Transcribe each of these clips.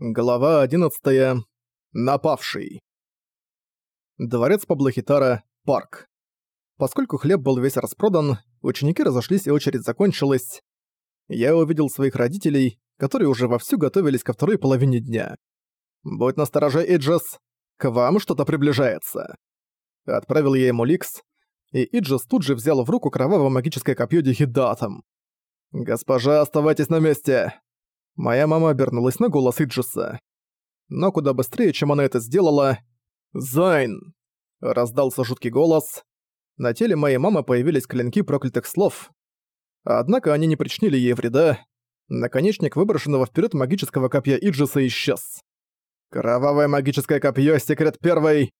Глава 11. Напавший. Дворец Паблохитара, парк. Поскольку хлеб был весь распродан, ученики разошлись и очередь закончилась. Я увидел своих родителей, которые уже вовсю готовились ко второй половине дня. «Будь настороже, Иджес, к вам что-то приближается». Отправил я ему ликс, и Иджес тут же взял в руку кровавое магическое копье Дихидатом. «Госпожа, оставайтесь на месте!» Моя мама обернулась на голос Иджиса. Но куда быстрее, чем она это сделала... «Зайн!» — раздался жуткий голос. На теле моей мамы появились клинки проклятых слов. Однако они не причинили ей вреда. Наконечник выброшенного вперед магического копья Иджиса исчез. «Кровавое магическое копье, секрет первый!»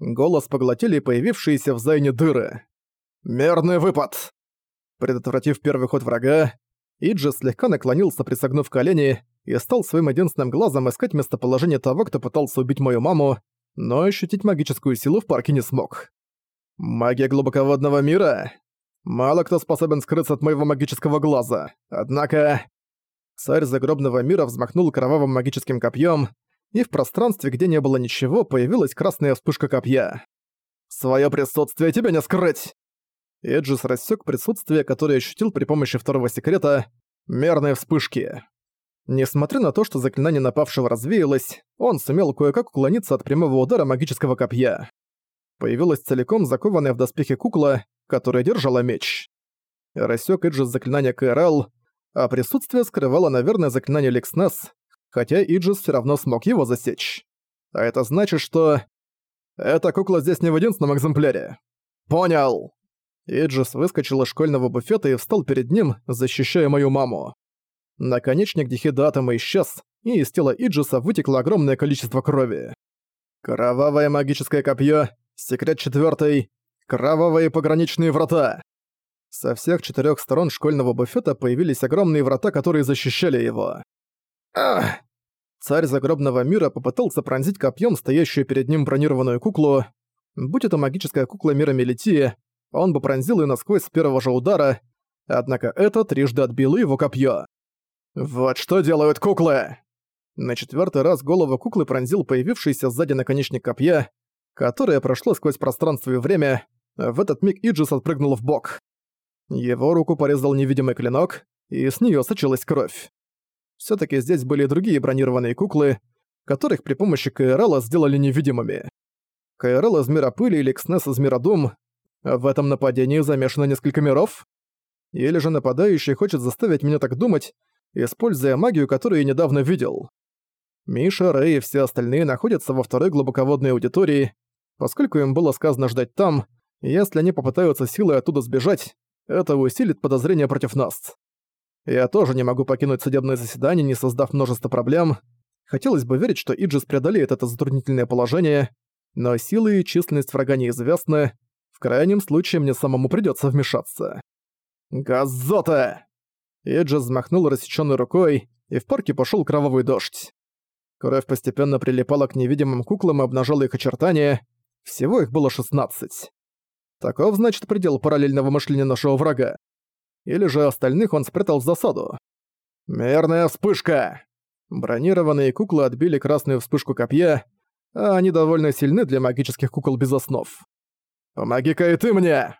Голос поглотили появившиеся в Зайне дыры. «Мерный выпад!» Предотвратив первый ход врага, Иджи слегка наклонился, присогнув колени, и стал своим единственным глазом искать местоположение того, кто пытался убить мою маму, но ощутить магическую силу в парке не смог. «Магия глубоководного мира? Мало кто способен скрыться от моего магического глаза. Однако...» Царь загробного мира взмахнул кровавым магическим копьем, и в пространстве, где не было ничего, появилась красная вспышка копья. «Своё присутствие тебе не скрыть!» Эджис рассек присутствие, которое ощутил при помощи второго секрета — мерные вспышки. Несмотря на то, что заклинание напавшего развеялось, он сумел кое-как уклониться от прямого удара магического копья. Появилась целиком закованная в доспехи кукла, которая держала меч. Рассек Иджис заклинание КРЛ, а присутствие скрывало, наверное, заклинание Лекснес, хотя Иджис все равно смог его засечь. А это значит, что... Эта кукла здесь не в единственном экземпляре. Понял! Иджис выскочил из школьного буфета и встал перед ним, защищая мою маму. Наконечник дихидатома исчез, и из тела Иджиса вытекло огромное количество крови. Кровавое магическое копье, секрет четвертый, кровавые пограничные врата. Со всех четырех сторон школьного буфета появились огромные врата, которые защищали его. Ах! Царь загробного мира попытался пронзить копьем стоящую перед ним бронированную куклу. Будь это магическая кукла мира Мелитии, он бы пронзил ее насквозь с первого же удара, однако это трижды отбило его копье. «Вот что делают куклы!» На четвертый раз голову куклы пронзил появившийся сзади наконечник копья, которое прошло сквозь пространство и время, в этот миг Иджис отпрыгнул в бок. Его руку порезал невидимый клинок, и с нее сочилась кровь. все таки здесь были другие бронированные куклы, которых при помощи КРЛ сделали невидимыми. КРЛ из мира пыли или Кснес из мира Дум в этом нападении замешано несколько миров? Или же нападающий хочет заставить меня так думать, используя магию, которую я недавно видел? Миша, Рэй и все остальные находятся во второй глубоководной аудитории, поскольку им было сказано ждать там, если они попытаются силой оттуда сбежать, это усилит подозрения против нас. Я тоже не могу покинуть судебное заседание, не создав множество проблем. Хотелось бы верить, что Иджис преодолеет это затруднительное положение, но силы и численность врага неизвестны, в крайнем случае мне самому придётся вмешаться. «Газота!» Эджи взмахнул рассечённой рукой, и в парке пошёл кровавый дождь. Кровь постепенно прилипала к невидимым куклам и обнажала их очертания. Всего их было 16. Таков, значит, предел параллельного мышления нашего врага. Или же остальных он спрятал в засаду. «Мерная вспышка!» Бронированные куклы отбили красную вспышку копья, а они довольно сильны для магических кукол без основ. «Помоги-ка и ты мне!»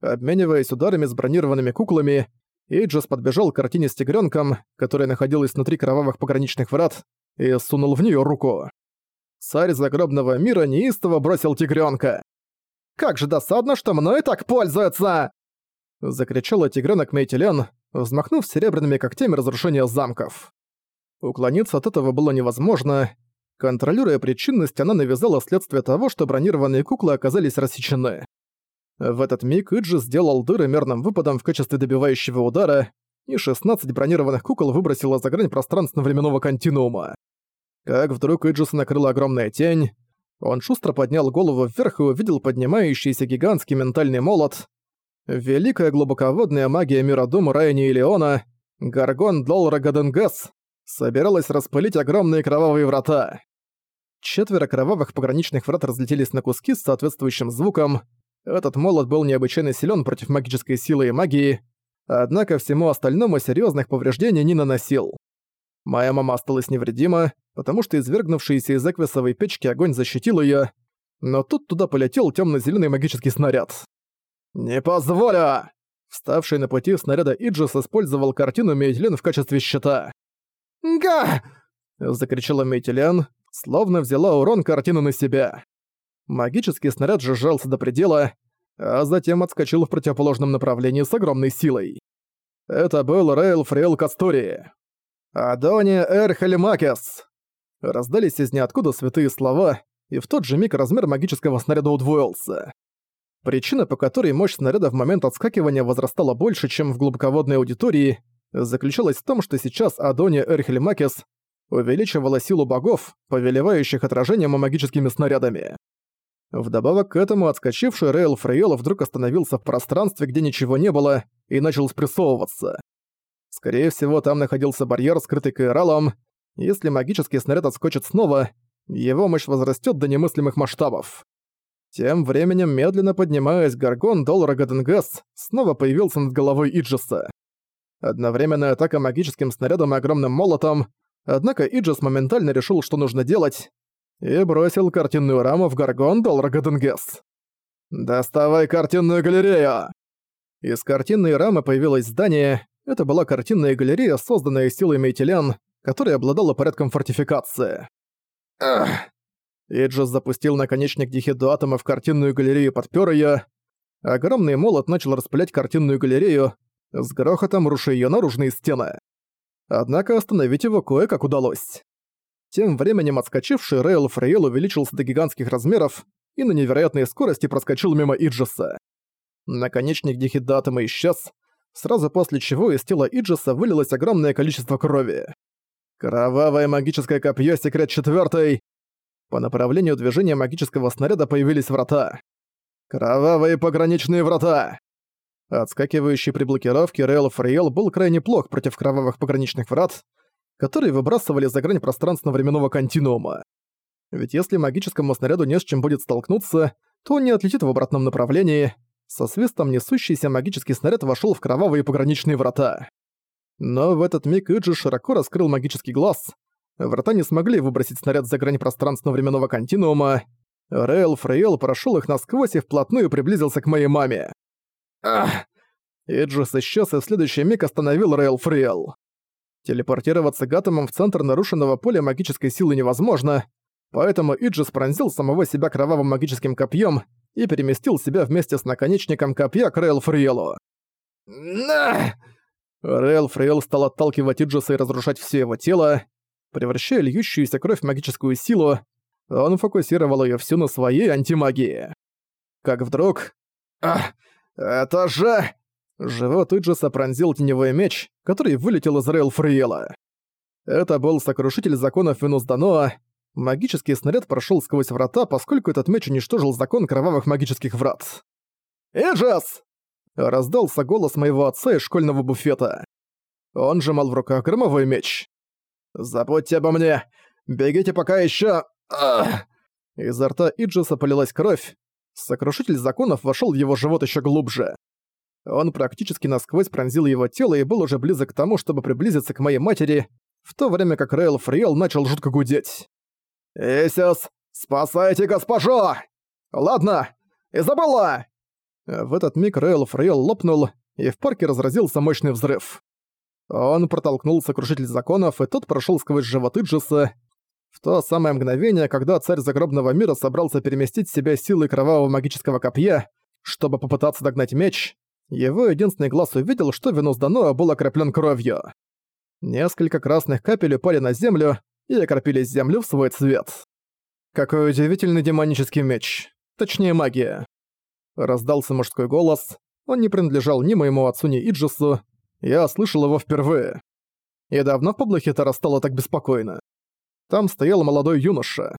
Обмениваясь ударами с бронированными куклами, Эйджес подбежал к картине с тигрёнком, которая находилась внутри кровавых пограничных врат, и сунул в неё руку. Царь загробного мира неистово бросил тигрёнка. «Как же досадно, что мной так пользуются!» Закричала тигрёнок Мейтилен, взмахнув серебряными когтями разрушения замков. Уклониться от этого было невозможно, Контролируя причинность, она навязала следствие того, что бронированные куклы оказались рассечены. В этот миг Иджи сделал дыры мерным выпадом в качестве добивающего удара, и 16 бронированных кукол выбросило за грань пространственно-временного континуума. Как вдруг Иджиса накрыла огромная тень, он шустро поднял голову вверх и увидел поднимающийся гигантский ментальный молот. Великая глубоководная магия мира Дума Райани и Леона, Гаргон Доллара Гаденгас, собиралась распылить огромные кровавые врата. Четверо кровавых пограничных врат разлетелись на куски с соответствующим звуком. Этот молот был необычайно силен против магической силы и магии, однако всему остальному серьезных повреждений не наносил. Моя мама осталась невредима, потому что извергнувшийся из эквисовой печки огонь защитил её, но тут туда полетел тёмно-зелёный магический снаряд. «Не позволю!» Вставший на пути снаряда Иджис использовал картину Мейтилен в качестве щита. «Га!» — закричала Мейтилен, словно взяла урон картины на себя. Магический снаряд сжался до предела, а затем отскочил в противоположном направлении с огромной силой. Это был Рейл Фрейл Кастори. «Адония Эр Халимакес!» Раздались из ниоткуда святые слова, и в тот же миг размер магического снаряда удвоился. Причина, по которой мощь снаряда в момент отскакивания возрастала больше, чем в глубоководной аудитории, заключалась в том, что сейчас Адония Эрхельмакес увеличивала силу богов, повелевающих отражением и магическими снарядами. Вдобавок к этому отскочивший Рейл Фрейола вдруг остановился в пространстве, где ничего не было, и начал спрессовываться. Скорее всего, там находился барьер, скрытый Каэралом. Если магический снаряд отскочит снова, его мощь возрастет до немыслимых масштабов. Тем временем, медленно поднимаясь, Гаргон Доллара Гаденгас снова появился над головой Иджиса. Одновременная атака магическим снарядом и огромным молотом, однако Иджис моментально решил, что нужно делать, и бросил картинную раму в Гаргон Долрагаденгес. «Доставай картинную галерею!» Из картинной рамы появилось здание. Это была картинная галерея, созданная силой Мейтелян, которая обладала порядком фортификации. Ах! Иджис запустил наконечник дихидуатома в картинную галерею и подпёр её. Огромный молот начал распылять картинную галерею, с грохотом руша её наружные стены. Однако остановить его кое-как удалось. Тем временем отскочивший Рейл Фрейл увеличился до гигантских размеров и на невероятной скорости проскочил мимо Иджиса. Наконечник Дихидатома исчез, сразу после чего из тела Иджиса вылилось огромное количество крови. Кровавое магическое копье секрет четвертый. По направлению движения магического снаряда появились врата. Кровавые пограничные врата! Отскакивающий при блокировке Рейл Фрейл был крайне плох против кровавых пограничных врат, которые выбрасывали за грань пространственно-временного континуума. Ведь если магическому снаряду не с чем будет столкнуться, то он не отлетит в обратном направлении. Со свистом несущийся магический снаряд вошел в кровавые пограничные врата. Но в этот миг Иджи широко раскрыл магический глаз. Врата не смогли выбросить снаряд за грань пространственно-временного континуума. Рейл Фрейл прошел их насквозь и вплотную приблизился к моей маме. Ах! Иджис исчез и в следующий миг остановил Рейл Фрейл. Телепортироваться Гатомом в центр нарушенного поля магической силы невозможно, поэтому Иджис пронзил самого себя кровавым магическим копьем и переместил себя вместе с наконечником копья к Рейл Фрейлу. «На!» Рейл Фриел стал отталкивать Иджиса и разрушать все его тело. Превращая льющуюся кровь в магическую силу, он фокусировал ее всю на своей антимагии. Как вдруг... «Ах, это же...» Живот Иджиса пронзил теневой меч, который вылетел из Рейл Фриела. Это был сокрушитель законов Венус Даноа. Магический снаряд прошел сквозь врата, поскольку этот меч уничтожил закон кровавых магических врат. «Иджис!» — раздался голос моего отца из школьного буфета. Он сжимал в руках громовой меч. «Забудьте обо мне! Бегите пока еще. Изо рта Иджиса полилась кровь. Сокрушитель законов вошел в его живот еще глубже. Он практически насквозь пронзил его тело и был уже близок к тому, чтобы приблизиться к моей матери, в то время как Рейл Фриел начал жутко гудеть. «Исис, спасайте госпожу! Ладно, Изабелла!» В этот миг Рейл Фриел лопнул, и в парке разразился мощный взрыв. Он протолкнул сокрушитель законов, и тот прошел сквозь животы Джиса. В то самое мгновение, когда царь загробного мира собрался переместить себя силой кровавого магического копья, чтобы попытаться догнать меч, его единственный глаз увидел, что Венус Даноа был окроплен кровью. Несколько красных капель упали на землю и окропили землю в свой цвет. Какой удивительный демонический меч. Точнее, магия. Раздался мужской голос. Он не принадлежал ни моему отцу, ни Иджису. Я слышал его впервые. И давно в Паблохитара стало так беспокойно. Там стоял молодой юноша.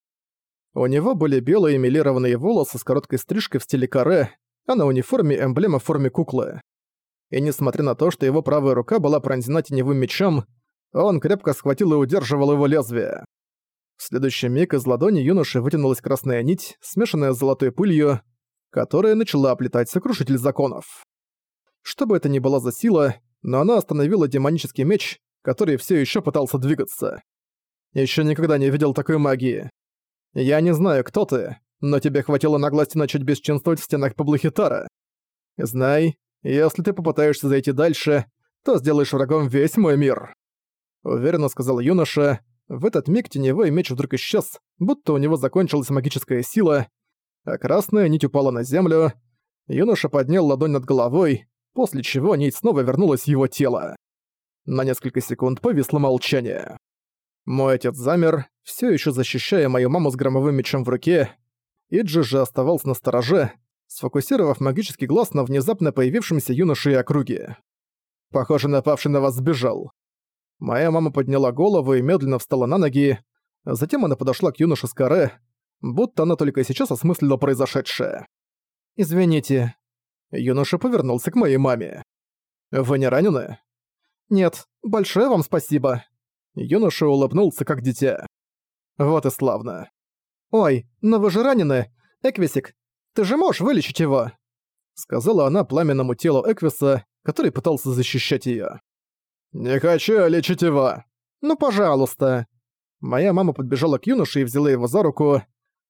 У него были белые милированные волосы с короткой стрижкой в стиле каре, а на униформе эмблема в форме куклы. И несмотря на то, что его правая рука была пронзена теневым мечом, он крепко схватил и удерживал его лезвие. В следующий миг из ладони юноши вытянулась красная нить, смешанная с золотой пылью, которая начала оплетать сокрушитель законов. Что бы это ни была за сила, но она остановила демонический меч, который все еще пытался двигаться. Еще никогда не видел такой магии. Я не знаю, кто ты, но тебе хватило наглости начать бесчинствовать в стенах Паблохитара. Знай, если ты попытаешься зайти дальше, то сделаешь врагом весь мой мир. Уверенно сказал юноша. В этот миг теневой меч вдруг исчез, будто у него закончилась магическая сила, а красная нить упала на землю. Юноша поднял ладонь над головой, после чего нить снова вернулась в его тело. На несколько секунд повисло молчание. Мой отец замер, все еще защищая мою маму с громовым мечом в руке. Иджи же оставался на стороже, сфокусировав магический глаз на внезапно появившемся юноше и округе. Похоже, напавший на вас сбежал. Моя мама подняла голову и медленно встала на ноги. Затем она подошла к юноше с каре, будто она только сейчас осмыслила произошедшее. «Извините». Юноша повернулся к моей маме. «Вы не ранены?» «Нет, большое вам спасибо». Юноша улыбнулся, как дитя. «Вот и славно». «Ой, но вы же ранены! Эквисик, ты же можешь вылечить его!» Сказала она пламенному телу Эквиса, который пытался защищать её. «Не хочу лечить его!» «Ну, пожалуйста!» Моя мама подбежала к юноше и взяла его за руку.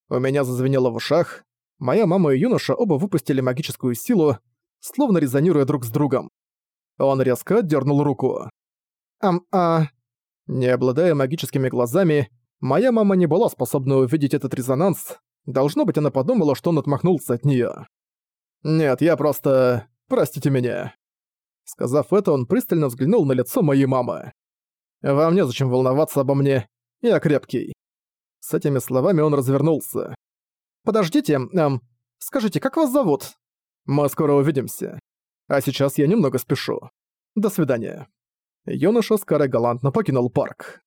У меня зазвенело в ушах. Моя мама и юноша оба выпустили магическую силу, словно резонируя друг с другом. Он резко отдернул руку. «Ам-а...» Не обладая магическими глазами, моя мама не была способна увидеть этот резонанс. Должно быть, она подумала, что он отмахнулся от неё. «Нет, я просто... Простите меня». Сказав это, он пристально взглянул на лицо моей мамы. «Вам незачем волноваться обо мне. Я крепкий». С этими словами он развернулся. «Подождите, эм, скажите, как вас зовут?» «Мы скоро увидимся. А сейчас я немного спешу. До свидания». Юноша с галантно покинул парк.